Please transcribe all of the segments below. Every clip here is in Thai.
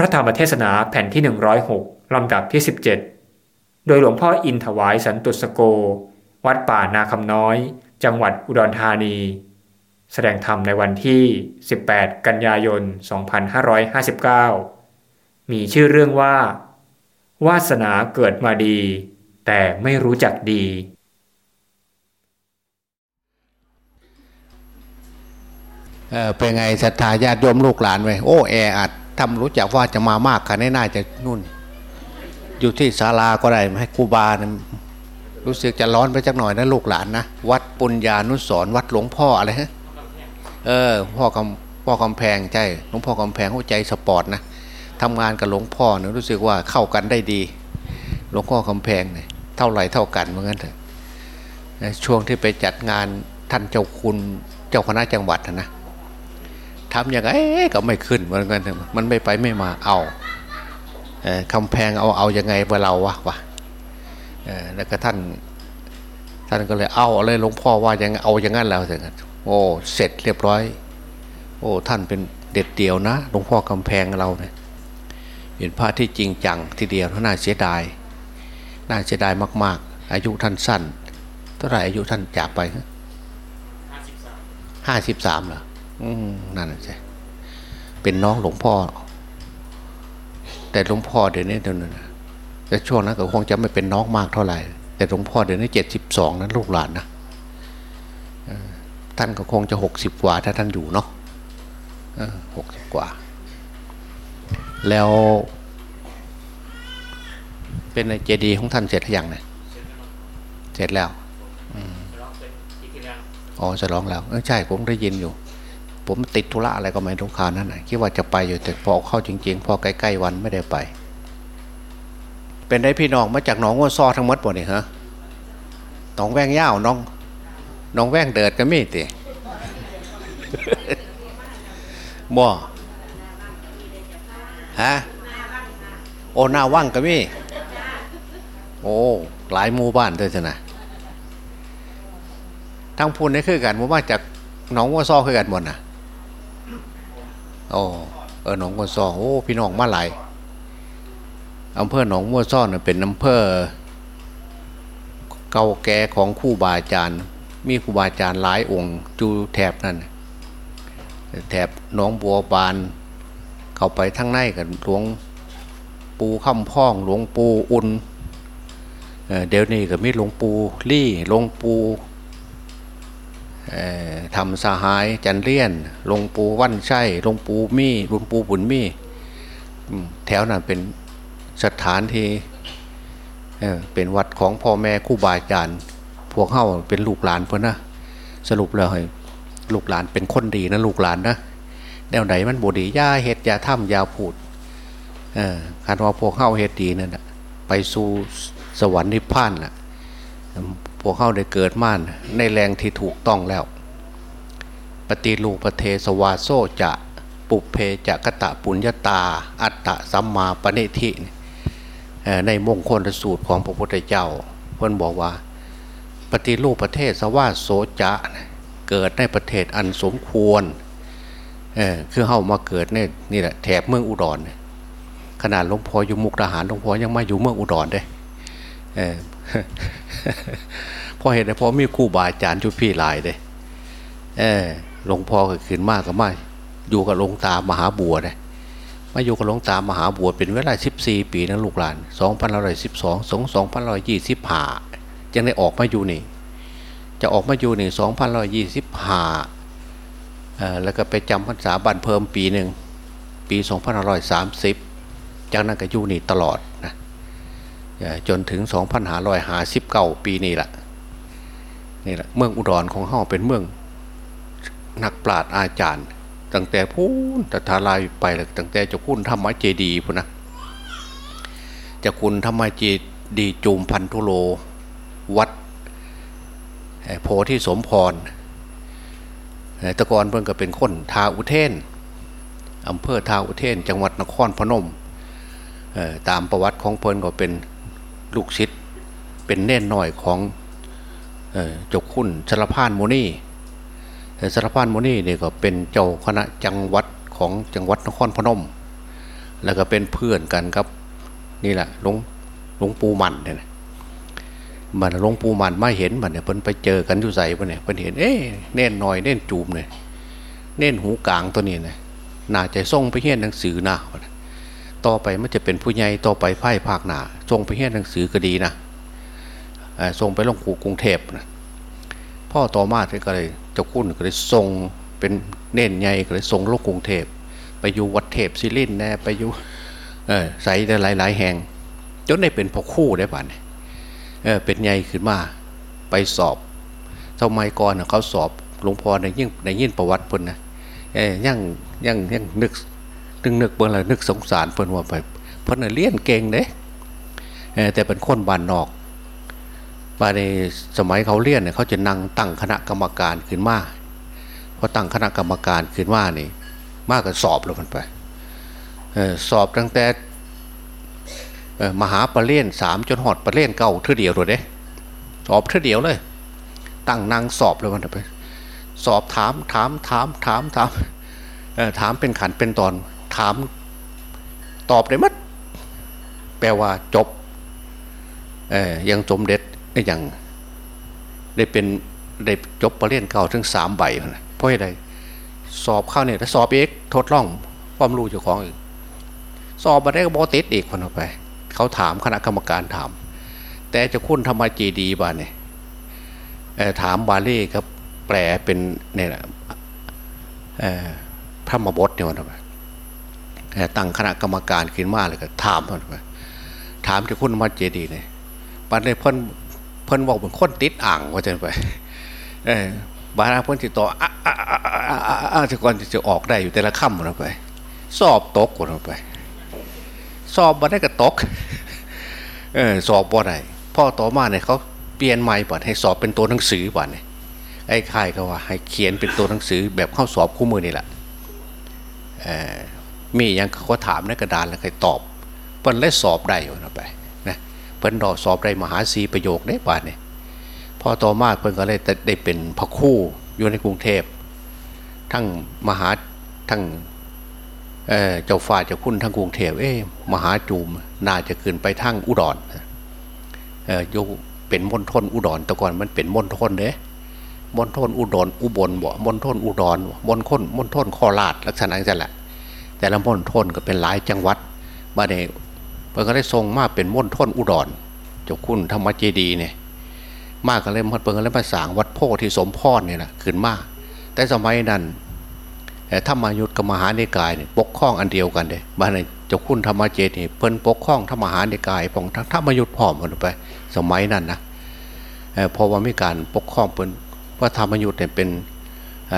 พระธรรมเทศนาแผ่นที่ 106 ลำดับที่ 17 โดยหลวงพ่ออินถวายสันตุสโก วัดป่านาคำน้อย จังหวัดอุดรธานี แสดงธรรมในวันที่ 18 กันยายน 2559 มีชื่อเรื่องว่า วาสนาเกิดมาดี แต่ไม่รู้จักดีเออเป็นไงศรัทธาญาติโยมลูกหลานไว้โอ้ แออัด ทำรู้จักว่าจะมามากขนาดน่าจะนู่น อยู่ที่ศาลาก็ได้ให้ครูบานะรู้สึกจะร้อนไปจักหน่อยนะลูกหลานนะวัดปุญญานุสรวัดหลวงพ่ออะไรฮะเออพ่อคำพ่อคำแพงใช่หลวงพ่อคำแพงหัวใจสปอร์ตนะทำงานกับหลวงพ่อเนี่ยรู้สึกว่าเข้ากันได้ดี หลวงพ่อคำแพงเนี่ยเท่าไหร่เท่ากันเหมือนกันเถอะช่วงที่ไปจัดงานท่านเจ้าคุณเจ้าคณะจังหวัดนะ ทำยังไงก็ไม่ขึ้นเหมือนกันมันไม่ไปไม่มาเอาคำแพงเอาเอายังไงเมื่อเราวะวะแล้วก็ท่านท่านก็เลยเอาเลยหลวงพ่อว่ายังเอาอย่างนั้นแล้วเสร็จโอ้เสร็จเรียบร้อย โอ้ท่านเป็นเด็ดเดียวนะหลวงพ่อกำแพงเราเนี่ยเป็นพระที่จริงจังทีเดียวน่าเสียดาย น่าเสียดายมาก ๆ อายุท่านสั้น เท่าไหร่อายุท่านจากไปห้าสิบสามเหรอ นั่นใช่เป็นน้องหลวงพ่อ แต่หลวงพ่อเดี๋ยวนี้เดี๋ยวนั้นแต่ช่วงนั้นก็คงจะไม่เป็นน้องมากเท่าไหร่ แต่หลวงพ่อเดี๋ยวนี้เจ็ดสิบสองนั้นลูกหลานนะท่านก็คงจะหกสิบกว่าถ้าท่านอยู่เนาะหกสิบกว่า แล้วเป็นในเจดีย์ของท่านเสร็จหรือยังเนี่ยเสร็จแล้วอ๋อจะร้องแล้วใช่ผมได้ยินอยู่ ผมติดธุระอะไรก็ไม่รู้ข่าวนั่นนะคิดว่าจะไปอยู่แต่พอเข้าจริง ๆ พอใกล้ๆวันไม่ได้ไป เป็นได้พี่น้องมาจากหนองวัวซอทั้งหมดหมดนี่ฮะหนองแวงย่าวน้องน้องแวงเดิดก็มีติบ่ฮะโอหน้าว่างก็มีโอ้หลายหมู่บ้านด้วยนะทั้งพูนนี่คือกันว่าจากหนองวัวซอคือกันหมดนะ อเออหนองวัวซอโอ้พี่น้องมาหลายอำเภอหนองวัวซอเนี่ยเป็นอำเภอเก่าแก่ของคู่บาอาจารย์ มีครูบาอาจารย์หลายองค์จูแถบนั่นแถบหนองบัวบาน เข้าไปทั้งในกันหลวงปูคำพ่องหลวงปูอุ่นเดี๋ยวนี้ก็มีหลวงปูลี่หลวงปู ทำสหายจันเลียนหลวงปูวันใช่หลวงปูมี่หลวงปูบุญมี่แถวนั้นเป็นสถานที่เป็นวัดของพ่อแม่คู่บาอาจารย์พวกเข้าเป็นลูกหลานเพื่อนนะสรุปแล้วลูกหลานเป็นคนดีนะลูกหลานนะแนวไหนมันบดีย่าเห็ดยาถ้ำยาพูดคันว่าพวกเข้าเห็ดดีนั่นไปสู่สวรรค์นิพพานน่ะ พวกเข้าได้เกิดมานในแรงที่ถูกต้องแล้ว ปฏิลูปเทสวาโซจะปุเพจะกะตะปุญญาตา อัตตะสัมมาปณิธิในมงคลสูตรของพระพุทธเจ้าเพื่อนบอกว่า ปฏิรูปประเทศสวาโสจะเกิดในประเทศอันสมควรเออคือเข้ามาเกิดเนี่ยนี่แหละแถบเมืองอุดรขนาดหลวงพ่ออยู่มุกดาหารหลวงพ่อยังมาอยู่เมืองอุดรเด้เออ พอเห็นไดพอมีคู่บาอาจารย์ชุดพี่ลายเด้เออหลวงพ่อก็ขึ้นมากก็มาอยู่กับหลวงตามหาบัวเด้มาอยู่กับหลวงตามหาบัวเป็นเวลาสิบสี่ปีนะลูกหลานสองพันร้อยสิบสองสองสองพันร้อยยี่สิบห้ายังได้ออกมาอยู่นี่ จะออกมาอยู่นี่สองพันร้อยยี่สิบห้าแล้วก็ไปจำพรรษาบันเพิ่มปีหนึ่งปีสองพันร้อยสามสิบจากนั้นก็อยู่นี่ตลอดนะ จนถึงสองพันหาร้อยหาสิบเก้าปีนี่แหละนี่แหละเมืองอุดรของเฮาเป็นเมืองนักปราชญ์อาจารย์ ตั้งแต่พูนตถาลายไปตั้งแต่เจ้าคุณธรรมเจดีพุนะเจ้าคุณธรรมเจดีจูมพันธุโลวัดโพธิสมพรตะกอนเพิ่งก็เป็นคนทาอุเทนอำเภอทาอุเทน จังหวัดนครพนมตามประวัติของเพิ่นก็เป็น ลูกศิษย์เป็นเน่นหน่อยของเจ้าคุณสารพานโมนีสารพานโมนีเนี่ยก็เป็นเจ้าคณะจังหวัดของจังหวัดนครพนม แล้วก็เป็นเพื่อนกันครับนี่แหละหลวงหลวงปู่มันเนี่ยมันหลวงปู่มันไม่เห็นมันเนี่ยเพิ่นไปเจอกันอยู่ใส่เพิ่นเนี่ยเพิ่นเห็นเอ๊ะเน่นหน่อยเน่นจูมเนี่ยเน่นหูกลางตัวนี้เนี่ยน่าจะส่งไปเฮียนหนังสือหนะ ต่อไปมันจะเป็นผู้ใหญ่ต่อไปไพ่ภาคหนาส่งไปเฮียนหนังสือก็ดีนะส่งไปลงกรุงเทพนะพ่อต่อมาที่ก็เลยเจ้าคุณก็เลยส่งเป็นเน่นใหญ่ก็เลยส่งลงกรุงเทพไปอยู่วัดเทพศิรินแน่ไปอยู่ใส่ได้หลายๆแห่งจนได้เป็นพ่อคู่ได้ป่ะเนี่ยเออเป็นใหญ่ขึ้นมาไปสอบสมัยก่อนเขาสอบหลวงพ่อในยิ่งในยิ่งประวัติพิ่นนะเอ้ยังยังยังนึก นึกนึกเบิ่งแล้วนึกสงสารเพิ่นว่าไปเพิ่นเรียนเก่งเด้แต่เป็นคนบ้านนอกมาในสมัยเขาเรียนเนี่ยเขาจะนั่งตั้งคณะกรรมการขึ้นมาพอตั้งคณะกรรมการขึ้นมานี่มากก็สอบแล้วมันไปสอบตั้งแต่มหาปรริญญาสามจนหอดปรริญญาเก่าเท่าเดียวเลยเด้สอบเท่าเดียวเลย ตั้งนางสอบเลยมันไป สอบถามถามถามถามถามถามเป็นขันเป็นตอน ถามตอบได้มัดแปลว่าจบยังสมเด็จอย่างได้เป็นได้จบปรริญญาเก่าถึงสามใบเพราะอะไรสอบเข้าเนี่ยถ้าสอบเอกทดลองความรู้เจ้าของอีกสอบมาได้ก็บอติดอีกคนออกไป เขาถามคณะกรรมการถาม แต่จะคุ้นธรรมจีดีบ้านเนี่ยถามบาลีครับแปลเป็นเนี่ยพระมบทเนี่ยวันไป ตั้งคณะกรรมการขึ้นมาเลยก็ถามมันไปถามจะคุ้นธรรมจีดีเนี่ยบ้านในเพิ่นเพิ่นบอกเป็นคนติดอ่างว่าจะไปบาราเพิ่นติดต่ออะอะอะอะอะจะก่อนจะออกได้อยู่แต่ละค่ำวันไป สอบตกวันไป สอบมาได้ก็ตก เออสอบบ่ได้พ่อต่อมาเนี่ยเขาเปลี่ยนใหม่ป่ะให้สอบเป็นตัวหนังสือป่ะเนี่ยไอ้ค่ายก็ว่า ให้เขียนเป็นตัวหนังสือแบบเข้าสอบคู่มือนี่แหละ มีอยังเขาถามในกระดานแล้วใครตอบเพิ่นเลยสอบได้อยู่นะไปนะเพิ่นดอสอบได้มหาศีประโยคได้ป่ะเนี่ยพอต่อมาเพิ่นก็เลยได้เป็นพระคู่อยู่ในกรุงเทพทั้งมหาทั้งเจ้าฟ้าเจ้าคุณทั้งกรุงเทพเอ๊มหาจูมน่าจะขึ้นไปทั้งอุดรเออโยเป็นมณฑลอุดรแต่ก่อนมันเป็นมณฑลเด้มณฑลอุดรอุบลบ่มณฑลอุดรมณฑลมณฑลโคราชลักษณะนั้นแหละ แต่ละมณฑลก็เป็นหลายจังหวัดมาในเพิ่งก็ได้ทรงมาเป็นมณฑลอุดรเจ้าคุณธรรมเจดีเนี่ยมากก็เลยมันเพิ่งก็เลยมาสางวัดโพธิสมพรเนี่ยแหละขึ้นมาแต่สมัยนั้นธรรมยุทธกับมหาเนกายเนี่ยปกครองอันเดียวกันเลยบ้านในเจ้าคุณธรรมเจดีเพิ่นปกครองธรรมหาเนกายของธรรมยุทธพร้อมกันไป สมัยนั้นนะเพราะว่ามีการปกครองเป็นว่าธรรมยุทธเนี่ยเป็น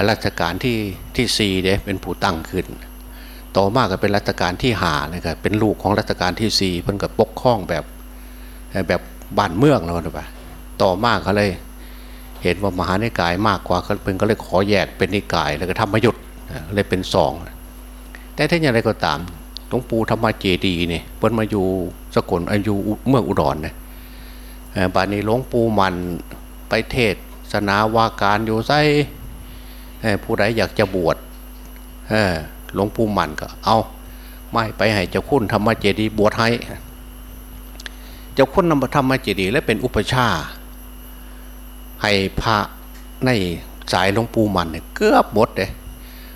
รัชกาลที่ที่สี่เด้เป็นผู้ตั้งขึ้น ต่อมาก็เป็นรัชกาลที่หาเลยครับเป็นลูกของรัชกาลที่สี่เพิ่นกับปกครองแบบแบบบ้านเมืองแล้วไปต่อมาเขาเลย เห็นว่ามหานิกายมากกว่าเพิ่นก็เลยขอแยกเป็นนิกายแล้วก็ธรรมยุทธเลยเป็นสองแต่ถ้าอย่างไรก็ตามหลวงปู่ธรรมเจดีเนี่ยเพิ่นมาอยู่สกลอายุเมืองอุดรเนี่ยบานนี้หลวงปู่มันไปเทศสนาวาการอยู่ไซผู้ใดอยากจะบวช หลวงปู่มันก็ เอาไม่ไปให้เจ้าคุณธรรมเจดีบวชให้ เจ้าคุณนำธรรมเจดีและเป็นอุปชาให้พระในสายหลวงปู่มันเนี่ยเกือบหมดเลย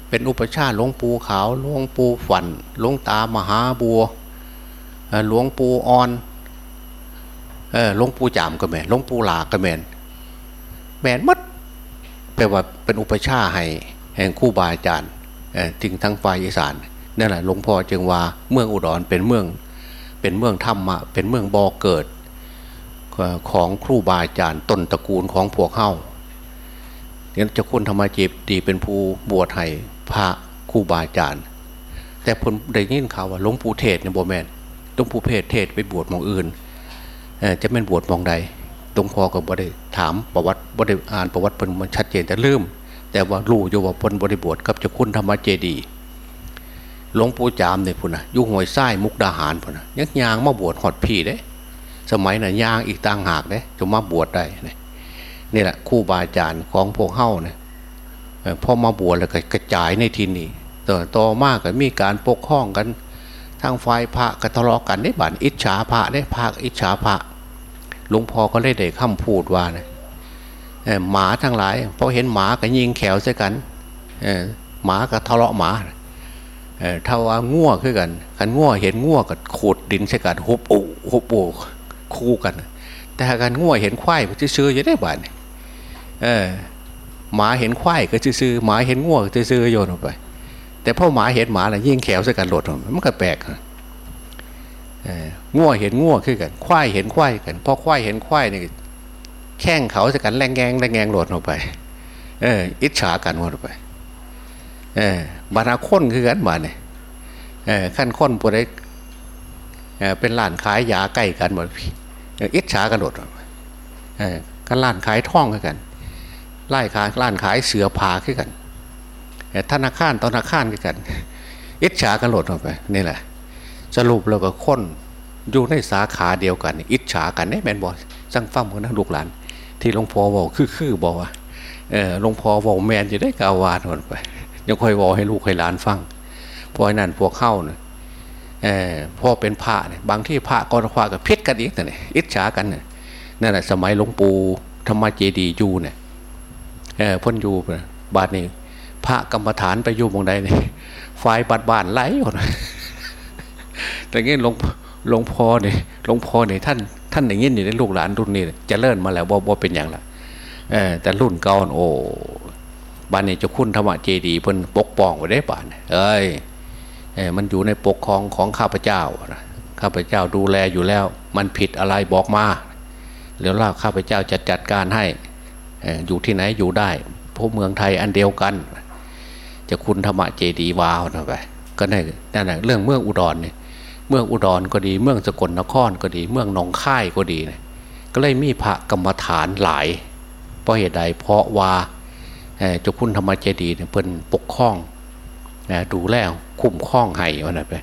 เป็นอุปชาหลวงปู่ขาวหลวงปู่ฝันหลวงตามหาบัวหลวงปู่อ่อนหลวงปู่จามก็แมนหลวงปู่หลาก็แมนแม่นมัดแปลว่าเป็นอุปชาให้แห่งคู่บาอาจารย์ ถึงทั้งฝ่ายอีสานนั่นแหละหลวงพ่อจึงว่าเมืองอุดรเป็นเมืองเป็นเมืองธรรมะเป็นเมืองบ่อเกิดของครูบาอาจารย์ต้นตระกูลของพวกเฮ้าเนี่ยจะคุณธรรมจีบดีเป็นผู้บวชให้พระครูบาอาจารย์ แต่ผลได้ยินข่าวว่าหลวงปู่เทศเนี่ยโบแมนหลวงปู่เพศเทศไปบวชมองอื่นจะเป็นบวชมองใดตรงพอกับบริถามประวัติบริอ่านประวัติเป็นมันชัดเจนแต่ลืม แต่ว่ารู้อยู่ว่าพลบริบวชกับจะคุณธรรมเจดีหลวงปู่จามเนี่ยพุ่นนะยุ่งหวยไส้มุกดาหารพุ่นนะยักยางมาบวชหอดพี่เด้สมัยน่ะยางอีกต่างหากเด้จะมาบวชได้นี่แหละคู่บาอาจารย์ของพวกเฮ้าเนี่ยพอมาบวชแล้วก็กระจายในที่นี้ต่อต่อมากก็มีการปกครองกันทางฝ่ายพระก็ทะเลาะกันได้บันอิจฉาพระได้พระอิจฉาพระหลวงพ่อก็เลยได้คำพูดว่านะ หมาทั้งหลายพอเห็นหมาก็ยิงแขวใส่กันหมาก็ทะเลาะหมาถ้าว่าง่วขึ้นกันกันง่วเห็นง่วก็ขูดดินใส่กันหุบอูหุบอูคู่กัน แต่การง่วเห็นควายมันจะซื้อจะได้บ้านเออหมาเห็นควายก็จะซื้อหมาเห็นง่วก็จะซื้อโยนออกไป แต่พ่อหมาเห็นหมาอะไรยิ่งแขวใส่กันหลดมันก็แปลกง่วเห็นง่วขึ้นกัน ควายเห็นควายกันพอควายเห็นควายนี่ย แข้งเขาใส่กันแรงแงงแรงแงงหลดออกไป เออ อิจฉากันหมดไป เออบาราค้นคือกันมาเนี่ยขั้นค้นพวกได้เป็นร้านขายยาใกล้กันหมดพี่อิจฉากันหมดกันร้านขายท่องกันไล่ขายร้านขายเสือผาขึ้นกันธนาคารธนาคารขึ้นกันอิจฉากันหลดออกไปนี่แหละสรุปเราก็ค้นอยู่ในสาขาเดียวกัน อิจฉากันเนี่ยแมนบอกสั่งฟังกันนะลูกหลาน ที่หลวงพ่อบอกคือคือบอกว่าเออหลวงพ่อบอกแมนจะได้กาวานหมดไปยังค่อยบอกให้ลูกให้หลานฟังพราะนั้นพวกเข้าเนี่ยพ่อเป็นพระเนี่ยบางที่พระก็พระกับพิษกันอีกเนี่ยอิจฉากันเนี่ยนั่นแหละสมัยหลวงปู่ธรรมเจดีอยู่เนี่ยพ้นอยู่บาทนี้พระกรรมฐานไปอยู่มองใดเนี่ยไฟบาดบานไหลหมดแต่เงี้ยหลวงหลวงพ่อเนี่ยหลวงพ่อเนี่ยท่าน ท่านอย่างนี้อยู่ในลูกหลานรุ่นนี้จะเลิ่นมาแล้วบ่บ่เป็นอย่างละแต่รุ่นเก่าโอ้บ้านนี้จะคุ้นธรรมเจดีเพิ่นปกป้องไว้ได้ป่านเอ้ยมันอยู่ในปกครองของข้าพเจ้าข้าพเจ้าดูแลอยู่แล้ว มันผิดอะไรบอกมาเดี๋ยวล่าข้าพเจ้าจะจัดการให้อยู่ที่ไหนอยู่ได้พวกเมืองไทยอันเดียวกัน จะคุณธรรมเจดีวาวนะไปก็ได้นั่นแหละเรื่องเมืองอุดรเนี่ย เมืองอุดรก็ดี เมืองสกลนครก็ดี เมืองหนองค่ายก็ดีเนี่ยก็เลยมีพระกรรมฐานหลาย เพราะเหตุใดเพราะว่าเจ้าคุณธรรมเจดีเนี่ยเป็นปกครองดูแลคุ้มครองให้วันนั้นไป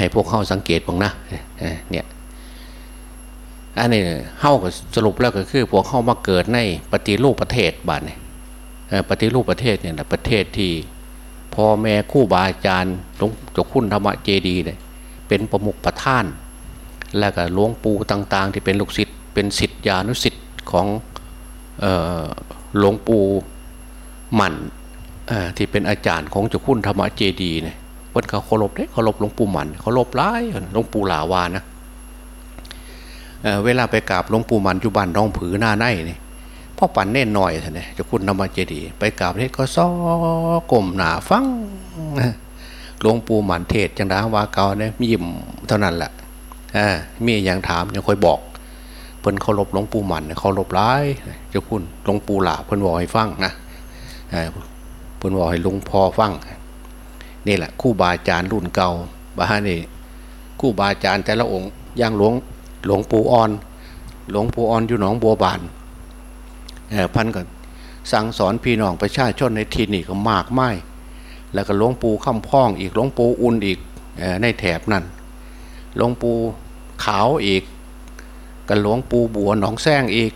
ให้พวกเข้าสังเกตบ้างนะเนี่ยอันนี้เข้าก็สรุปแล้วก็คือพวกเข้ามาเกิดในปฏิรูปประเทศบ้านเนี่ยปฏิรูปประเทศเนี่ยประเทศที่พ่อแม่คู่บาอาจารย์หลวงเจ้าคุณธรรมเจดีเนี่ย เป็นประมุขประท่าน แล้วก็หลวงปู่ต่างๆ ที่เป็นลูกศิษย์เป็นศิษยานุศิษย์ของหลวงปู่หมันที่เป็นอาจารย์ของเจ้าคุณธรรมเจดีเนี่ยวันเขาเคารพเนี่ยเคารพหลวงปู่หมันเคารพร้ายหลวงปู่หลาวานะเเวลาไปกราบหลวงปู่หมันจุบันน้องผือหน้าในนี่ยพ่อปั่นเน่นหน่อยท่านเนี่ยเจ้าคุณธรรมเจดี ไปกราบเนี่ยก็ซ้อกลมหนาฟัง หลวงปู่หมันเทศจังดาวาเกาเนี่ยมียิ้มเท่านั้นแหละมีอย่างถามยังค่อยบอกเพิ่นเคารพหลวงปู่หมันเคารพร้ายเจ้าคุณหลวงปู่หลาเพิ่นบอกให้ฟังนะเพิ่นบอกให้หลุงพ่อฟังนี่แหละคู่บาอาจารย์รุ่นเก่าบ้านี่คู่บาอาจารย์แต่ละองค์ย่างหลวงหลวงปู่อ่อน หลวงปู่อ่อนอยู่หนองบัวบานพันกันสั่งสอนพี่น้องประชาชนในทีนี่ก็มากไม่ แล้วก็หลวงปู่คำพ้องอีกหลวงปู่อุ่นอีกในแถบนั้นหลวงปู่ขาวอีกกับหลวงปู่บัวหนองแซงอีก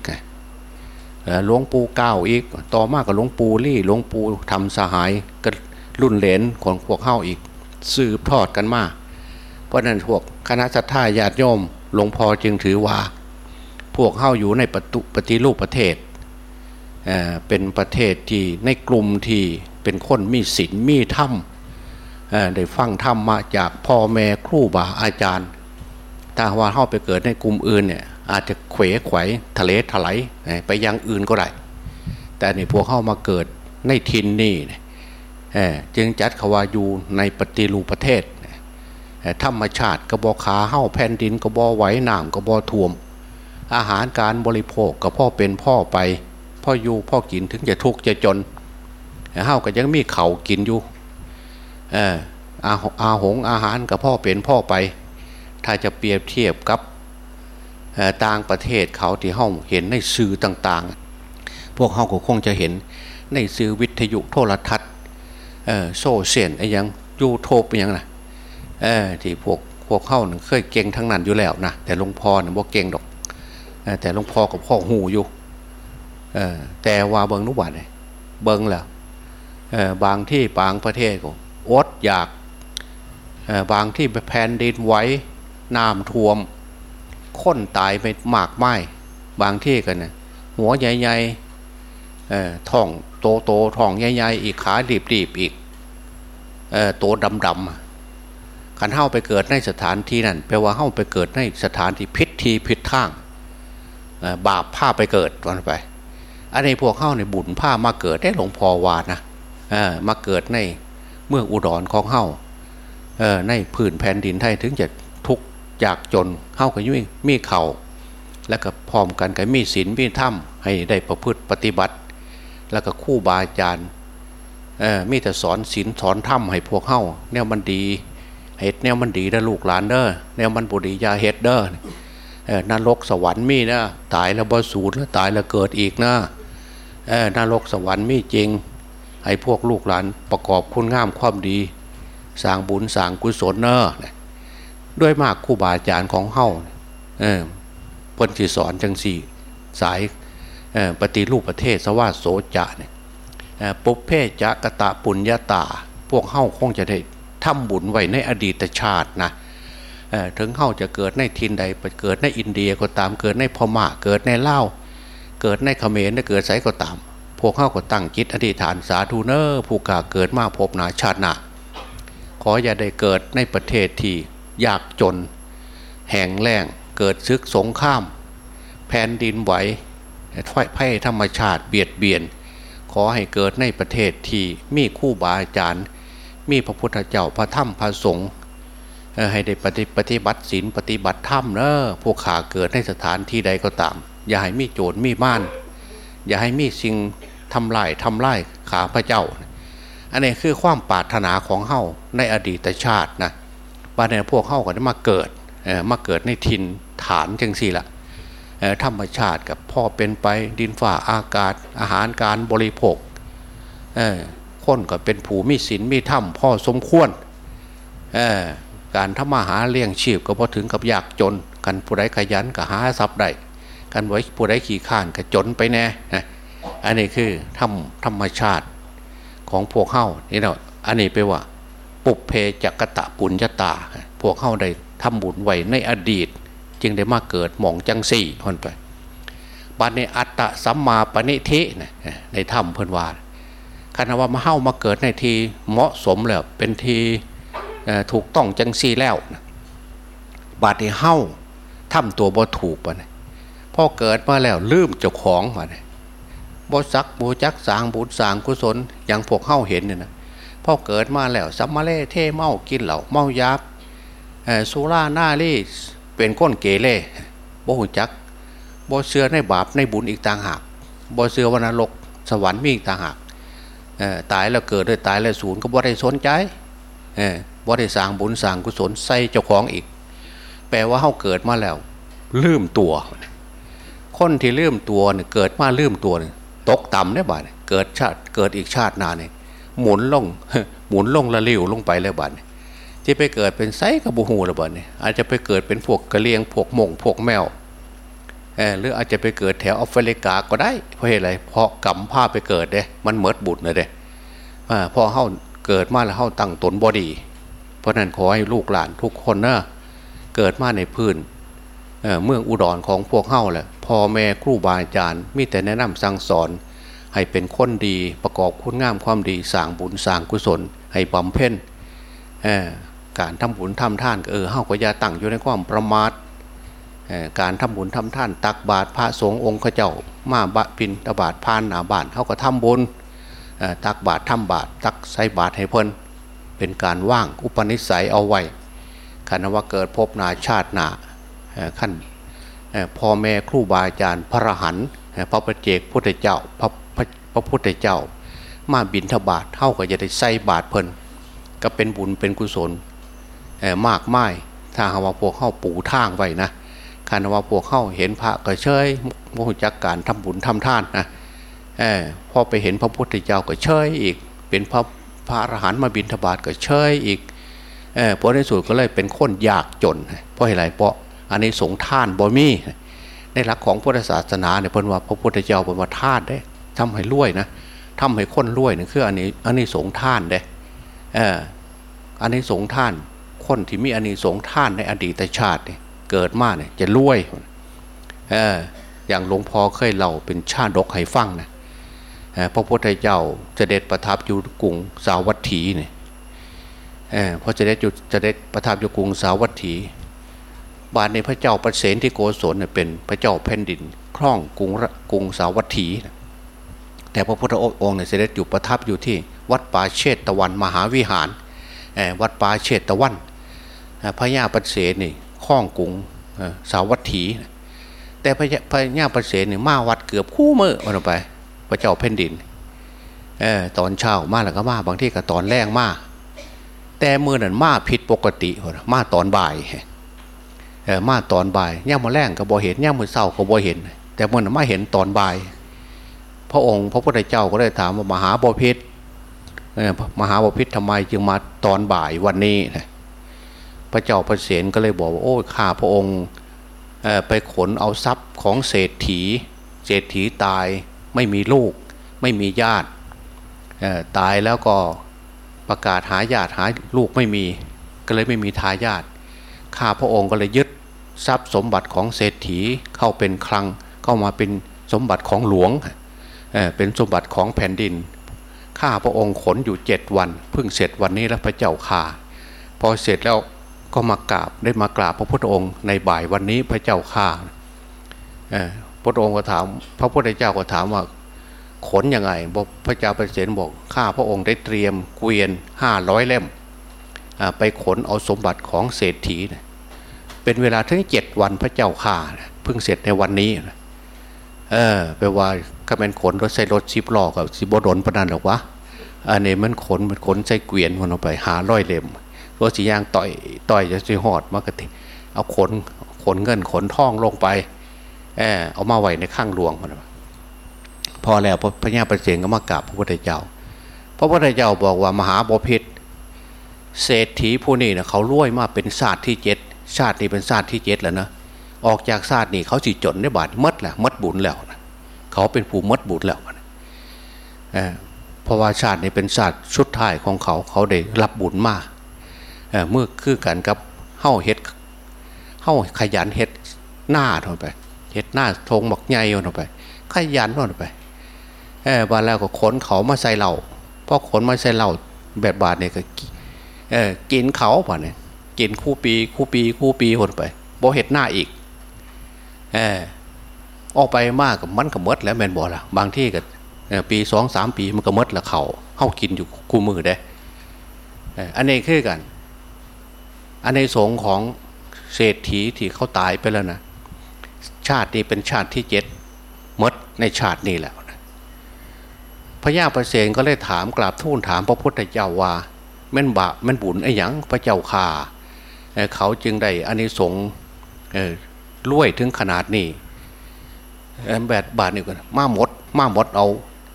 หลวงปู่เก้าอีก ต่อมากับหลวงปู่ลี่หลวงปู่ทำสหายก็รุ่นเหลนของพวกเข้าอีก สืบทอดกันมาเพราะนั้นพวกคณะสัตยาญาติโยมหลวงพ่อจึงถือว่า พวกเข้าอยู่ในปฏิปฏิรูปประเทศเเป็นประเทศที่ในกลุ่มที่ เป็นคนมีศีลมีธรรมได้ฟังธรรมมาจากพ่อแม่ครูบาอาจารย์ ถ้าว่าเข้าไปเกิดในกลุ่มอื่นเนี่ยอาจจะเขวไขวทะเลถลายไปยังอื่นก็ได้ แต่นี่พวกเข้ามาเกิดในทินนี่จึงจัดขวาอยู่ในปฏิรูปประเทศธรรมชาติกระบอกขาเข้าแผ่นดินกระบอไหวหนามกระบอท่วม อาหารการบริโภคกับพ่อเป็นพ่อไป พ่ออยู่พ่อกินถึงจะทุกข์จะจน เข้าก็ยังมีเขากินอยู่อาอาหงอาหารกับพ่อเป็นพ่อไป ถ้าจะเปรียบเทียบกับต่างประเทศเขาที่ห้องเห็นในสื่อต่างๆ พวกเขาก็คงจะเห็นในสื่อวิทยุโทรทัศน์โซเชียลไอ้ยังยูทูบอย่างนะที่พวกพวกเข้าเคยเก่งทั้งนั้นอยู่แล้วนะแต่หลวงพ่อเนี่ยบ่เก่งดอกแต่หลวงพ่อกับพ่อหูอยู่แต่ว่าเบิงนุบัตเนี่ยเบิงแล้ว บางที่บางประเทศก็อดอยากบางที่แผ่นดินไหวน้ำท่วม คนตายไปมากไม้บางที่กันนะหัวใหญ่ๆท้องโตโตท้องใหญ่ๆอีกขาดีบดีบอีกโตดำดำขันเท้าไปเกิดในสถานที่นั่นแปลว่าเท้าไปเกิดในสถานที่พิษทีพิษทางบาปผ้าไปเกิดวันไป อันนี้พวกเข้าในบุญผ้ามาเกิดได้หลวงพ่อวานะ มาเกิดในเมืองอุดรของเข้าในพื้นแผ่นดินไทยถึงจะทุกข์ยากจนเข้ากับยุ่งมีเข่าแล้วก็พร้อมกันกับมีศีลมีธรรมให้ได้ประพฤติปฏิบัติ แล้วก็คู่บาอาจารย์มีแต่สอนศีลสอนธรรมให้พวกเข้าแนวมันดีเฮ็ดแนวมันดีนะลูกหลานเด้อแนวมันบุรียาเฮ็ดเด้อนรกสวรรค์มีนะตายแล้วบ่สูญแล้วตายแล้วเกิดอีกนะนรกสวรรค์มีจริง ให้พวกลูกหลานประกอบคุณงามความดีสร้างบุญสร้างกุศลเนอด้วยมากคู่บาอาจารย์ของเฮาเออพนที่สอนจังสี่สายปฏิรูปประเทศสวาโสจะเนี่ยปุเพจะกะตะปุญญาตา พวกเฮาคงจะได้ทำบุญไว้ในอดีตชาตินะถึงเฮาจะเกิดในทินใดเกิดในอินเดียก็ตามเกิดในพม่าเกิดในลาวเกิดในเขมรเกิดไสก็ตาม พวกเฮาก็ตั้งจิตอธิษฐานสาธุเนอร์ผู้กาเกิดมาพบนาชาติหนาขออย่าได้เกิดในประเทศที่ยากจน แห่งแรงเกิดซึกสงข้าม แผ่นดินไหวไฟไพ่ธรรมชาติเบียดเบียน ขอให้เกิดในประเทศที่มีคู่บาอาจารย์ มีพระพุทธเจ้าพระธรรมพระสงฆ์ให้ได้ปฏิปฏิบัติศีลปฏิบัติธรรมเนอะพวกขาเกิดในสถานที่ใดก็ตาม อย่าให้มีโจรมีม่าน อย่าให้มีสิ่ง ทำลายทำลายขาพระเจ้า อันนี้คือความปรารถนาของเฮาในอดีตชาตินะบาเนี่ยพวกเฮาก็ได้มาเกิดมาเกิดในทินฐานจังสี่ละธรรมชาติกับพ่อเป็นไปดินฝ่าอากาศอาหารการบริโภคคนก็เป็นผูมีศีลมีธรรมพ่อสมควรการทำมาหาเลี้ยงชีพก็พอถึงกับยากจน กันผู้ใดขยันก็หาทรัพย์ได้กันไว้ผู้ใดขี่ข้านก็จนไปแน่ อันนี้คือธรรมธรรมชาติของพวกเข้านี่เนาะอันนี้ไปว่า ปุเพจักตะปุญญาตา พวกเข้าได้ทำบุญไว้ในอดีต จึงได้มาเกิดหมองจังสี่คนไปบัดในอัตตะสัมมาปณิทิในธรรมเพิ่นว่าคณะว่ามาเข้ามาเกิดในทีเหมาะสมแล้วเป็นทีถูกต้องจังซี่แล้วบาดที่เฮ้าทำตัวบ่ถูกปะเนี่ยพอเกิดมาแล้วลืมเจ้าของมาเนี่ย บ่ซักบูจักสางบุญสางกุศลอย่างพวกเฮ้าเห็นเนี่ยนะพอเกิดมาแล้วสัมมาเล่เท่เมากินเหล่าเมายาบสุราหน้าลี่เป็นก้นเกเรบ่หูจักบ่เชื่อในบาปในบุญอีกต่างหากบ่เชื่อวันรกสวรรค์มีอีกต่างหากตายแล้วเกิดด้วยตายแล้วศูนย์ก็บ่ได้สนใจบ่ได้สร้างบุญสร้างกุศลใส่เจ้าของอีก แปลว่าเขาเกิดมาแล้วลืมตัว คนที่ลืมตัวเนี่ยเกิดมาลืมตัวเนี่ย ตกต่ำได้บ้านเกิดชาติเกิดอีกชาตินาเนี่ยหมุนลงหมุนลงละลิ้วลงไปแล้วบ้านที่ไปเกิดเป็นไซกับบูฮูแล้วบ้านเนี่ยอาจจะไปเกิดเป็นพวกกระเลียงพวกมงพวกแมวหรืออาจจะไปเกิดแถวออฟริกาก็ได้เพราะอะไรเพราะกรรมพาไปเกิดเด้มันเมิดบุญเลยเด้พอเข้าเกิดมาแล้วเข้าตั้งตนบอดี เพราะนั้นขอให้ลูกหลานทุกคนนะเกิดมาในพื้น เมืองอุดรของพวกเฮ้าแหละพ่อแม่ครูบาอาจารย์มีแต่แนะนำสั่งสอน ให้เป็นคนดีประกอบคุณงามความดีสร้างบุญสร้างกุศล ให้บำเพ็ญการทำบุญทำท่านเออเฮ้าก็อย่าตั้งอยู่ในความประมาทการทำบุญทำท่านตักบาตรพระสงฆ์องค์เจ้ามาบะพินตบาตรพานหนาบานเขาก็ทำบุญตักบาตรทำบาตรตักใส่บาตรให้เพิ่นเป็นการว่างอุปนิสัยเอาไว้คันว่าเกิดพบนาชาตินา ขั้นพ่อแม่ครูบาอาจารย์พระหันพระประเจกพุทธเจ้าพระพระพระพุทธเจ้า มาบินทบาทเท่ากับจะได้ใส่บาทเพลินก็เป็นบุญเป็นกุศลมากไม่ถ้าหาว่าพวกเข้าปูทางไว้นะคันว่าพวกเข้าเห็นพระก็เชยโมหจักการทำบุญทำท่านนะพอไปเห็นพระพุทธเจ้าก็เชยอีก เป็นพระพระอรหันต์มาบินทบาทก็เชยอีกเออพอในสุดก็เลยเป็นคนยากจนเพราะอะไรเพราะ อันนี้สงท่านบ่มีในหลักของพุทธศาสนาเนี่ยเพิ่นว่าพระพุทธเจ้าเป็นว่าท่านได้ทำให้รวยนะทำให้คนรวยนี่คืออันนี้อันนี้สงท่านได้เอออันนี้สงท่านคนที่มีอานิสงส์ท่านในอดีตชาติเนี่ยเกิดมาเนี่ยจะรวยเอออย่างหลวงพ่อเคยเล่าเป็นชาดกให้ฟังนะพระพุทธเจ้าเสด็จประทับอยู่กรุงสาวัตถีเนี่ยพอจะได้จุดจะได้ประทับอยู่กรุงสาวัตถี บาทในพระเจ้าประเสนที่โกศลเนี่ยเป็นพระเจ้าแผ่นดิน คล่องกรุงกรุงสาวัตถี แต่พระพุทธองค์เนี่ยเสด็จอยู่ประทับอยู่ที่วัดป่าเชตตะวันมหาวิหาร วัดป่าเชตตะวัน พระญาประเสนนี่คล่องกรุงสาวัตถี แต่พระพระญาประเสนนี่มาวัดเกือบคู่มือวันไป พระเจ้าแผ่นดินตอนเช้ามาแล้วก็มาบางที่ก็ตอนแรงมาแต่มือนั่นมาผิดปกติมาตอนบ่าย มาตอนบ่ายย่ามาแรงก็บ่เห็นย่ามือเศร้าก็บ่เห็น แต่เมื่อนั้นมาเห็นตอนบ่าย พระองค์พระพุทธเจ้าก็ได้ถามว่ามหาบพิษมหาบพิษทำไมจึงมาตอนบ่ายวันนี้พระเจ้าประเสนก็เลยบอกว่าโอ้ข้าพระองค์ไปขนเอาทรัพย์ของเศรษฐี เศรษฐีตายไม่มีลูก ไม่มีญาติตายแล้วก็ประกาศหาญาติหาลูกไม่มี ก็เลยไม่มีทายาทข้าพระองค์ก็เลยยึด ทรัพย์สมบัติของเศรษฐีเข้าเป็นคลัง เข้ามาเป็นสมบัติของหลวงเเป็นสมบัติของแผ่นดิน ข้าพระองค์ขนอยู่เจ็ดวันเพิ่งเสร็จวันนี้แล้วพระเจ้าข่าพอเสร็จแล้วก็มากราบได้มากราบพระพุทธองค์ในบ่ายวันนี้พระเจ้าข่าพระองค์ก็ถาม พระพุทธเจ้าก็ถามว่าขนยังไงบอกพระเจ้าประเสนบอกข้าพระองค์ได้เตรียมเกวียนห้าร้อยเล่มไปขนเอาสมบัติของเศรษฐี เป็นเวลาถึงเจ็ดวันพระเจ้าข่าเพิ่งเสร็จในวันนี้เออแปว่าก็เป็นขนรถใส่รถชิบล้อกับสิบดนปนันหรอกวะอันนี้มันขนมันขนใส่เกวียนมันเอาไปหาร้อยเล่มรถสียางต่อยต่อยจะสิหอดมากติเอาขนขนเงินขนทองลงไปเออเอามาไว้ในข้างหลวงมันพอแล้วพระญาประเสงก็มากราบพระพุทธเจ้าพระพุทธเจ้าบอกว่ามหาบพิษเศรษฐีผู้นี้นะเขารวยมาเป็นศาสตร์ที่เจ็ด ชาตินี้เป็นชาติที่เจ็ดแล้วนะออกจากชาตินี้เขาสิจนได้บาดมัดแหละมัดบุญแล้วนะเขาเป็นผู้มัดบุญแล้วนะเพราะว่าชาตินี้เป็นชาติชุดท้ายของเขาเขาได้รับบุญมากเมื่อคือกันกับเฮ้าเฮ็ดเฮ้าขยันเฮ็ดหน้าทนไปเฮ็ดหน้าทงบักใหญ่ทนไป ขยันทนไปเออบาแล้วก็ขนเขามาใส่เหล่าพอขนมาใส่เหล่าแบบบาทเนี่ยก็เออกินเขาป่ะเนี่ย กินคู่ปีคู่ปีคู่ปีหดไปโบเห็ดหน้าอีกเออออกไปมากกับมันกับมดแล้วแมนบอละบางที่กับปีสองสามปีมันก็มดละเขาเข้ากินอยู่คู่มือได้อันนี้คือกัน อันในสงของเศรษฐีที่เขาตายไปแล้วนะชาตินี้เป็นชาติที่เจ็ดมดในชาตินี้แหละพระยาประเสนก็เลยถามกราบทูลถามพระพุทธเจ้าว่าแม่นบาแม่นบุญไอ้หยังพระเจ้าข่า เขาจึงได้อานิสงส์รวยถึงขนาดนี้แบบบาทนี่ก็มาหมดมาหมดเอา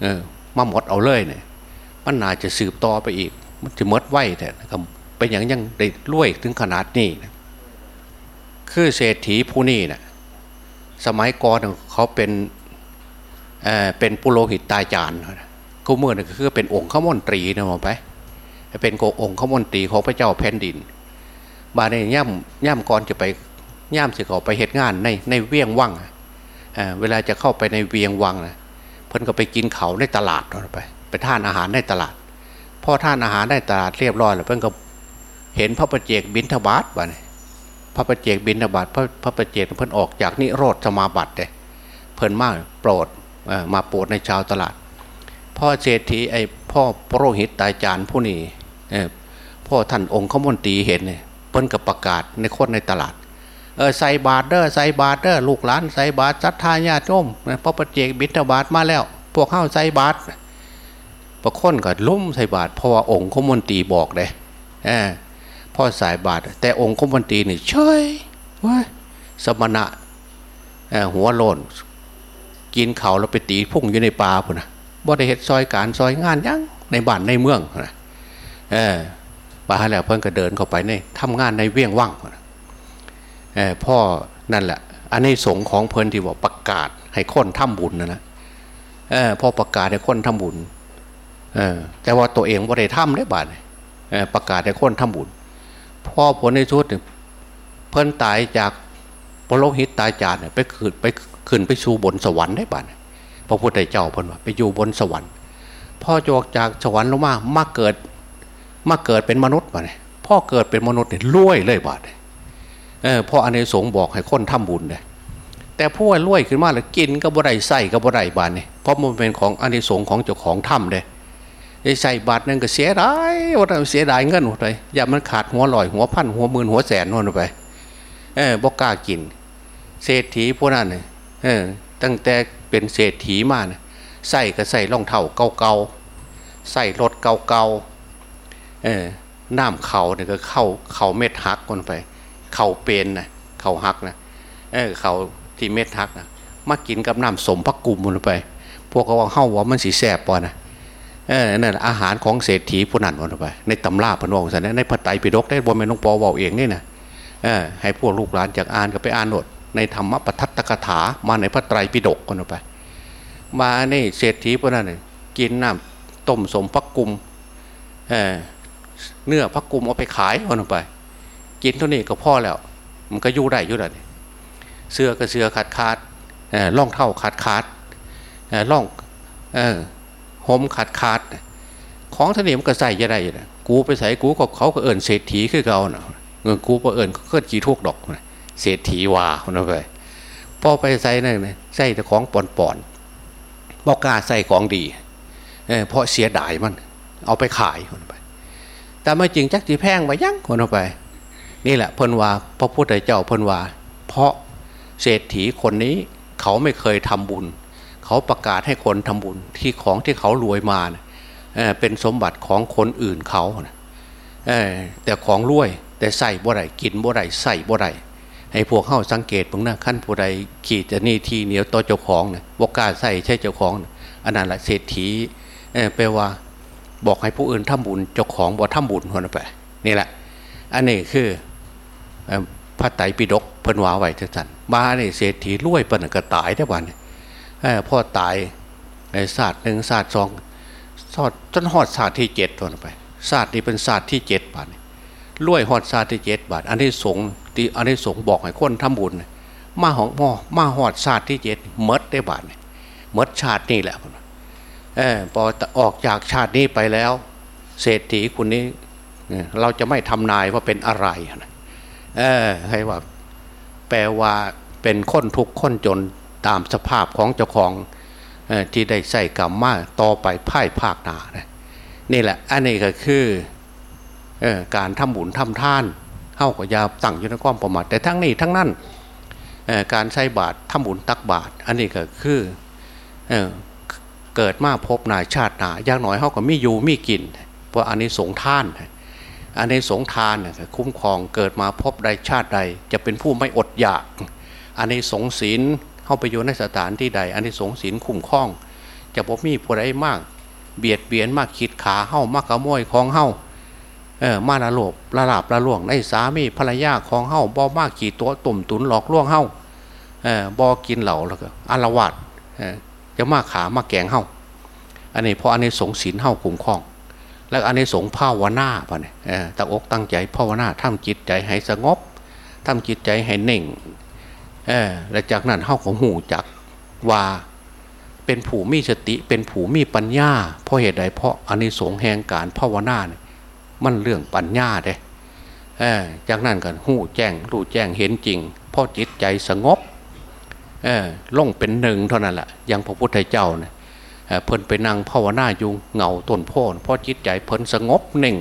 เออมาหมดเอาเลยเนี่ยมันน่าจะสืบต่อไปอีก มันจะมดไหวแต่นะครับเป็นอย่างยังได้รวยถึงขนาดนี้นะคือเศรษฐีผู้นี้นะสมัยก่อนเขาเป็นเออเป็นปุโรหิตตายจานก็เมื่อนี่คือเป็นองค์ขมนตรีนะมองไปเป็นองค์ขมนตรีของพระเจ้าแผ่นดิน บาในย่ำย่ำก่อนจะไปย่ำสิเขาไปเหตุงานในในเวียงวังเวลาจะเข้าไปในเวียงวังนะเพิ่นก็ไปกินเขาในตลาดไปไปทานอาหารในตลาดพอทานอาหารในตลาดเรียบร้อยแล้วเพิ่นก็เห็นพระประเจกบินทบาทบ้านี่ยพระประเจกบินทบาทพระพระประเจกเพิ่นออกจากนิโรธสมาบัติเลยเพิ่นมากโปรดมาโปรดในชาวตลาด พ่อเศรษฐีไอพ่อโปรหิตตายจานผู้นี้พ่อท่านองค์ขมนตีเห็นเนี่ย เพิ่นกับประกาศในคนในตลาดเออใส่บาทเด้อใส่บาทเด้อลูกหลานใส่บาทจัดทายาโจมพระประเจกบิณฑบาทมาแล้ว พวกเข้าใส่บาทประคนก็ลุ่มใส่บาทเพราะว่าองค์ขมนตีบอกเลยเออพ่อใส่บาทแต่องค์ขมนตีนี่เฉยว้าสมณะหัวโลนกินเขาแล้วไปตีพุ่งอยู่ในป่าพุ่นนะบ่ได้เห็ดซอยการซอยงานยังในบ้านในเมืองนะเออ ปาแล้วเพิ่นก็เดินเข้าไปในทำงานในเวียงว่างอพ่อนั่นแหละ อันนี้สงของเพิ่นที่บอกประกาศให้คนทำบุญนะนะพ่อประกาศให้คนทำบุญอแต่ว่าตัวเองบ่ได้ทำได้บาทประกาศให้คนทำบุญพ่อผลในชุดเพิ่นตายจากพระโลหิตตายจากเนี่ยไปขึ้นไปขึ้นไปสู่บนสวรรค์ได้บ้านพระพุทธเจ้าเพิ่นว่าไปอยู่บนสวรรค์พ่อจอกจากสวรรค์ลงมามาเกิด มาเกิดเป็นมนุษย์บ้านพ่อเกิดเป็นมนุษย์เนี่ยรวยเลยบ้านเออพ่ออเนกสงบอกให้คนทำบุญเลยแต่ผู้รวยขึ้นมาแล้วกินก็บ่ได้ใส่ก็บ่ได้บานนี่ยเพราะมันเป็นของอเนกสงของเจ้าของถ้ำเลยใส่บาทนึงก็เสียดายว่าเสียดายเงินหมดเลยอย่ามันขาดหัวลอยหัวพันหัวหมื่นหัวแสนนนไปเออบอกกล้ากิน เศรษฐีพวกนั้นเนี่ยเออตั้งแต่เป็นเศรษฐีมาเนี่ยใส่ก็ใส่รองเท้าเก่าๆใส่รถเก่าๆ เออน้ำเข่าเนี่ยก็เข้าเข่าเม็ดหักคนไป เข่าเป็นนะเข่าหักนะเออเข่าที่เม็ดหักนะมากินกับน้ำสมพักกุมมันไป พวกเขาว่าเข้าว่ามันสีแสบปอนะเออนั่นอาหารของเศรษฐีผู้นั้นมันไป ในตำราพนองสันในพระไตรปิฎกได้บนแม่นงปอบอกเองนี่นะเออให้พวกลูกหลานจากอ่านก็ไปอ่านหนดในธรรมปทัตตกถามาในพระไตรปิฎกกันไป มาในเศรษฐีพวกนั้นกินน้ำต้มสมพักกุมเออ เนื้อพักกุมเอาไปขายคนไป กินเท่านี้ก็พอแล้ว มันก็ยู่ได้ยู่ได้เสื้อก็เสื้อขาดขาดล่องเท่าขาดขาดล่องห่มขาดขาดของท่านี้มันก็ใส่ยังไงนะกูไปใส่กูก็เขาก็เอิญเศรษฐีคือเก่าเนาะเงินกูก็เอิญเขาก็จีทุกดอกเศรษฐีว่าคนไปพอไปใส่นั่นใส่แต่ของปอนปอนบอกกาใส่ของดีเพราะเสียดายมัน เอาไปขายคนไป แต่ไม่จริงจักจีแพงไปยังคนไป นี่แหละเพิ่นว่าพระพุทธเจ้าเพิ่นว่าเพราะเศรษฐีคนนี้เขาไม่เคยทำบุญ เขาประกาศให้คนทำบุญที่ของที่เขารวยมาเเป็นสมบัติของคนอื่นเขาแต่ของรวยแต่ใส่บ่ไรกินบ่ไรใส่บ่ไรให้พวกเข้าสังเกตบางหน้าขั้นผู้ใดขีดจะนี่ทีเหนียวต่อเจ้าของเนี่ยบกกล้าใส่ใช่เจ้าของอันนั้นแหละเศรษฐีแปลว่า บอกให้ผู้อื่นทำบุญเจ้าของบ่ทำบุญคนไปนี่แหละ อันนี้คือพระไตรปิฎกเพิ่นว่าไว้ท่านมาเนี่เศรษฐีรวยปนก็ตายได้วันพ่อตายในศาสตร์หนึ่งศาสตร์สองศาสตร์จนหอดศาสตร์ที่เจ็ดตัวไปศาสตร์นี้เป็นศาสตร์ที่เจ็ดบาทรวยหอดศาสตร์ที่เจ็ดบาท อันนี้สงที่อันนี้สงบอกให้คนทำบุญมาของพ่อมาหอดศาสตร์ที่เจ็ดมดได้บาทมดชาตินี่แหละ พอออกจากชาตินี้ไปแล้ว เศรษฐีคนนี้เราจะไม่ทำนายว่าเป็นอะไรเออให้ว่า แปลว่าเป็นคนทุกข์คนจนตามสภาพของเจ้าของที่ได้ใส่กรรมมาต่อไปพ่ายภาคหนานะนี่แหละ อันนี้ก็คืออการทำบุญทำท่านเข้ากับยาตั้งยู่ในความประมาทแต่ทั้งนี้ทั้งนั้นการใช้บาตรทำบุญตักบาตรอันนี้ก็คือ เกิดมาพบนายชาติหนาอย่างน้อยเขาก็มีอยู่มีกิน เพราะอันนี้สงท่านอันนี้สงทานคุ้มครองเกิดมาพบใดชาติใด จะเป็นผู้ไม่อดอยาก อันนี้สงศีลเข้าไปอยู่ในสถานที่ใด อันนี้สงศีลคุ้มครอง จะพบมีผู้ใดมาก เบียดเบียนมากขีดขาเข้ามากกระมวยของเข้าเออมาละโลบละลาบละล่วงในสามีภรรยาของเข้าบ่มากขี่ตัวตุ่มตุนหลอกล่วงเข้าเออบอกินเหล่าแล้วก็อารวาส จะมาขามาแกงเข้าอันนี้พราะอันนี้สงศีลเข้าคุ้มครอง แล้วอันนี้สงภาวนาปะเนี่ยตั้งอกตั้งใจภาวนาทำจิตใจให้สงบทำจิตใจให้เน่งและจากนั้นเข้าของหูจักว่าเป็นผู้มีสติเป็นผู้มีปัญญา เพราะเหตุใดเพราะอันนี้สงแห่งการภาวนาเนี่ยมันเรื่องปัญญาเด้จากนั้นกันหูแจ้งรู้แจ้งเห็นจริงพราะจิตใจสงบ ล่งเป็นหนึ่งเท่านั้นแหละยังพระพุทธเจ้าเนี่ยเพิ่นไปนั่งภาวนาอยู่เงาต้นโพนเพราะจิตใจเพิ่นสงบเน่ง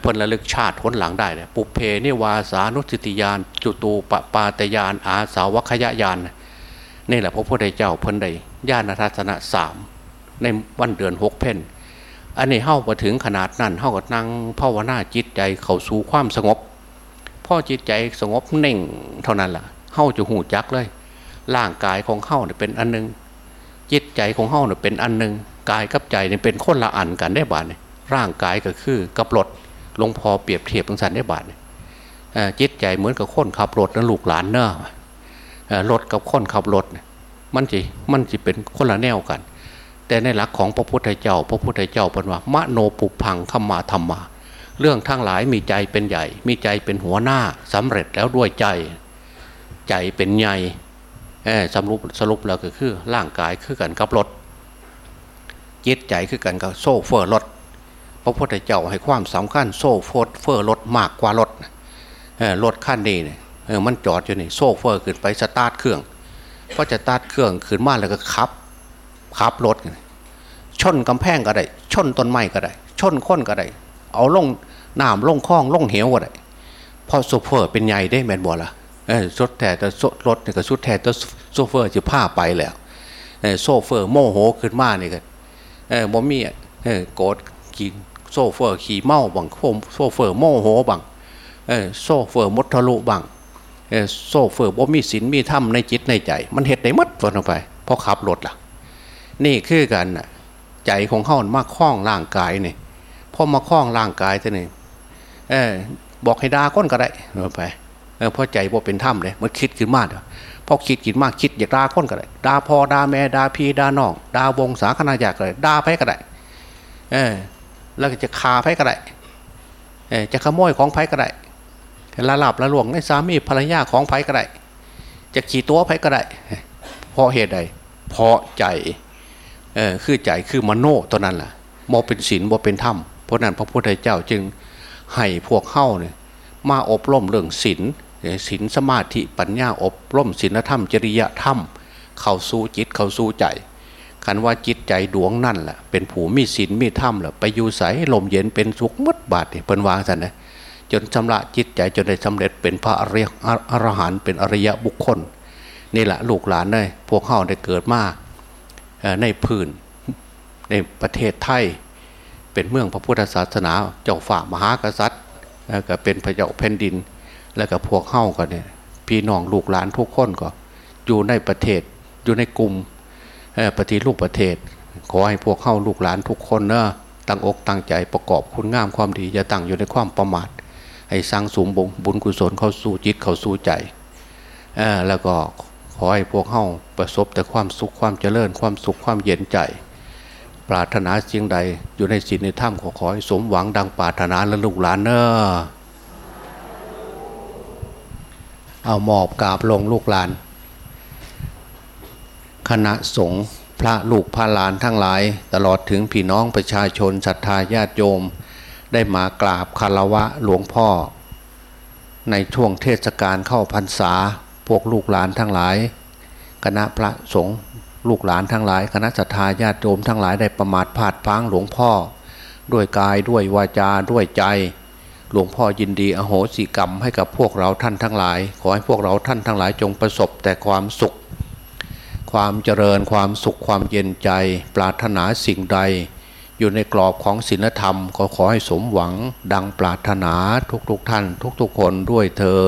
เพิ่นระลึกชาติทนหลังได้ปุเพนิวาสานุสติยานจุตูปปาตยานอาสาวคยายานนี่แหละพระพุทธเจ้าเพิ่นได้ญาณทัศนะสามในวันเดือนหกเพนอันนี้เข้ามาถึงขนาดนั้นเข้ากับนั่งภาวนาจิตใจเข้าสู่ความสงบพ่อจิตใจสงบเน่งเท่านั้นล่ะเข้าจะหูจักเลย ร่างกายของเข้าเนี่ยเป็นอันนึงจิตใจของเฮาเนี่ยเป็นอันหนึ่งกายกับใจเนี่ยเป็นคนละอันกันได้บาดเนี่ยร่างกายก็คือกับรถลงพอเปรียบเทียบทั้งสันได้บาดเนี่ยจิตใจเหมือนกับคนขับรถนะลูกหลานเนอะรถกับคนขับรถมันจีมันจีเป็นคนละแนวกัน แต่ในหลักของพระพุทธเจ้า พระพุทธเจ้าเป็นว่ามโนปุพังขมาธรรมา เรื่องทั้งหลายมีใจเป็นใหญ่ มีใจเป็นหัวหน้าสำเร็จแล้วด้วยใจ ใจเป็นใหญ่ สรุปสรุปแล้วก็คือร่างกายคือกันกับรถจิตใจคือกันกับโชเฟอร์รถพระพุทธเจ้าให้ความสำคัญโชเฟอร์รถมากกว่ารถรถขั้นนี้เนี่ยมันจอดอยู่นี่โชเฟอร์ขึ้นไปสตาร์ทเครื่องพอจะสตาร์ทเครื่องขึ้นมาแล้วก็ขับขับรถชนกำแพงก็ได้ ชนต้นไม้ก็ได้ ชนค้นก็ได้ เอาลงน้ำลงคลองลงเหวก็ได้พอโซเฟอร์เป็นใหญ่ได้แมนบอละ สุดแต่แต่รถเนี่ยก็สุดแท้แต่โซเฟอร์จะพาไปแล้วโซเฟอร์โมโหขึ้นมาเนี่ยก็เออบ่มีเออโกรธขี่โซเฟอร์ขี่เมาบังโซเฟอร์โมโหบังเออโซเฟอร์มดทะลุบังเออโซเฟอร์บ่มีศีลมีธรรมในจิตในใจ มันเหตุได้มัดวนออกไปเพราะขับรถล่ะ นี่คือกันน่ะใจของเขามาคล้องร่างกายนี่พอมาคล้องร่างกายท่นี่เออบอกให้ด่าก้นก็ได้ไป เออพอใจว่าเป็นถ้ำเลยมันคิดขึ้นมากพอคิดกินมากคิดอยากด่าก้นก็ได้ด่าพ่อด่าแม่ด่าพี่ด่าน้องด่าวงศาคณาญาติก็ได้ด่าไปก็ได้เออแล้วก็จะคาไปก็ได้เออจะขโมยของไผก็ได้ละหลับละหลวงในสามีภรรยาของไผก็ได้จะขี่ตัวไผก็ได้เพราะเหตุใดเพราะใจเออคือใจคือมโนตัวนั้นแหละโมเป็นศีลโมเป็นธรรมเพราะนั้นพระพุทธเจ้าจึงให้พวกเข้าเนี่ยมาอบรมเรื่องศีล ศีลสมาธิปัญญาอบรมศีลธรรมจริยธรรม เข้าสู่จิตเข้าสู่ใจคันว่าจิตใจดวงนั่นแหละเป็นผูมีศีลมีธรรมแหละไปอยู่ใสลมเย็นเป็นสุขมัดบาดเป็นวางสันนะจนชำระจิตใจจนได้สำเร็จเป็นพระอริยอรหันต์เป็นอริยบุคคลนี่แหละลูกหลานเลยพวกเข้าได้เกิดมาในพื้นในประเทศไทย เป็นเมืองพระพุทธศาสนา เจ้าฝ่ามหากษัตริย์ก็เป็นพระเจ้าแผ่นดิน แล้วก็พวกเข้ากันเนี่ยพี่น้องลูกหลานทุกคนก็อยู่ในประเทศอยู่ในกลุ่มปฏิรูปประเทศ ขอให้พวกเข้าลูกหลานทุกคนเนะตั้งอกตั้งใจประกอบคุณงามความดีอย่าตั้งอยู่ในความประมาทให้สร้างสูงบุญกุศลเข้าสู่จิตเข้าสู่ใจแล้วก็ขอให้พวกเข้าประสบแต่ความสุขความเจริญความสุขความเย็นใจปรารถนาสิ่งใดอยู่ในศีลในถ้ำขอขอให้สมหวังดังปรารถนาและลูกหลานเนอะ เอาหมอบกราบลงลูกหลาน คณะสงฆ์พระลูกพระหลานทั้งหลาย ตลอดถึงพี่น้องประชาชนศรัทธาญาติโยม ได้มากราบคารวะหลวงพ่อ ในช่วงเทศกาลเข้าพรรษาพวกลูกหลานทั้งหลาย คณะพระสงฆ์ลูกหลานทั้งหลาย คณะศรัทธาญาติโยมทั้งหลายได้ประมาทพลาดพังหลวงพ่อ ด้วยกายด้วยวาจาด้วยใจ ลวงพ่อยินดีอโหสิกรรมให้กับพวกเราท่านทั้งหลาย ขอให้พวกเราท่านทั้งหลายจงประสบแต่ความสุข ความเจริญความสุขความเย็นใจ ปรารถนาสิ่งใด อยู่ในกรอบของศีลธรรม ก็ขอให้สมหวังดังปรารถนาทุกๆทท่าน ทุกๆคนด้วยเทอ